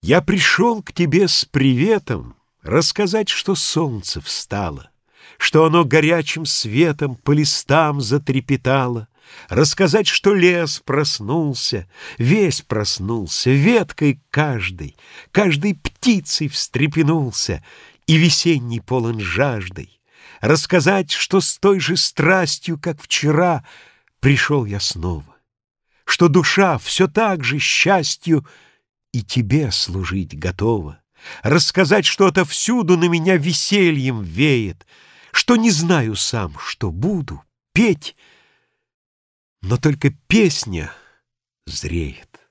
Я пришел к тебе с приветом Рассказать, что солнце встало, Что оно горячим светом По листам затрепетало, Рассказать, что лес проснулся, Весь проснулся, веткой каждой, Каждой птицей встрепенулся И весенний полон жаждой. Рассказать, что с той же страстью, Как вчера, пришел я снова, Что душа все так же счастью — и тебе служить готова, Рассказать что-то всюду на меня весельем веет, Что не знаю сам, что буду, петь, Но только песня зреет.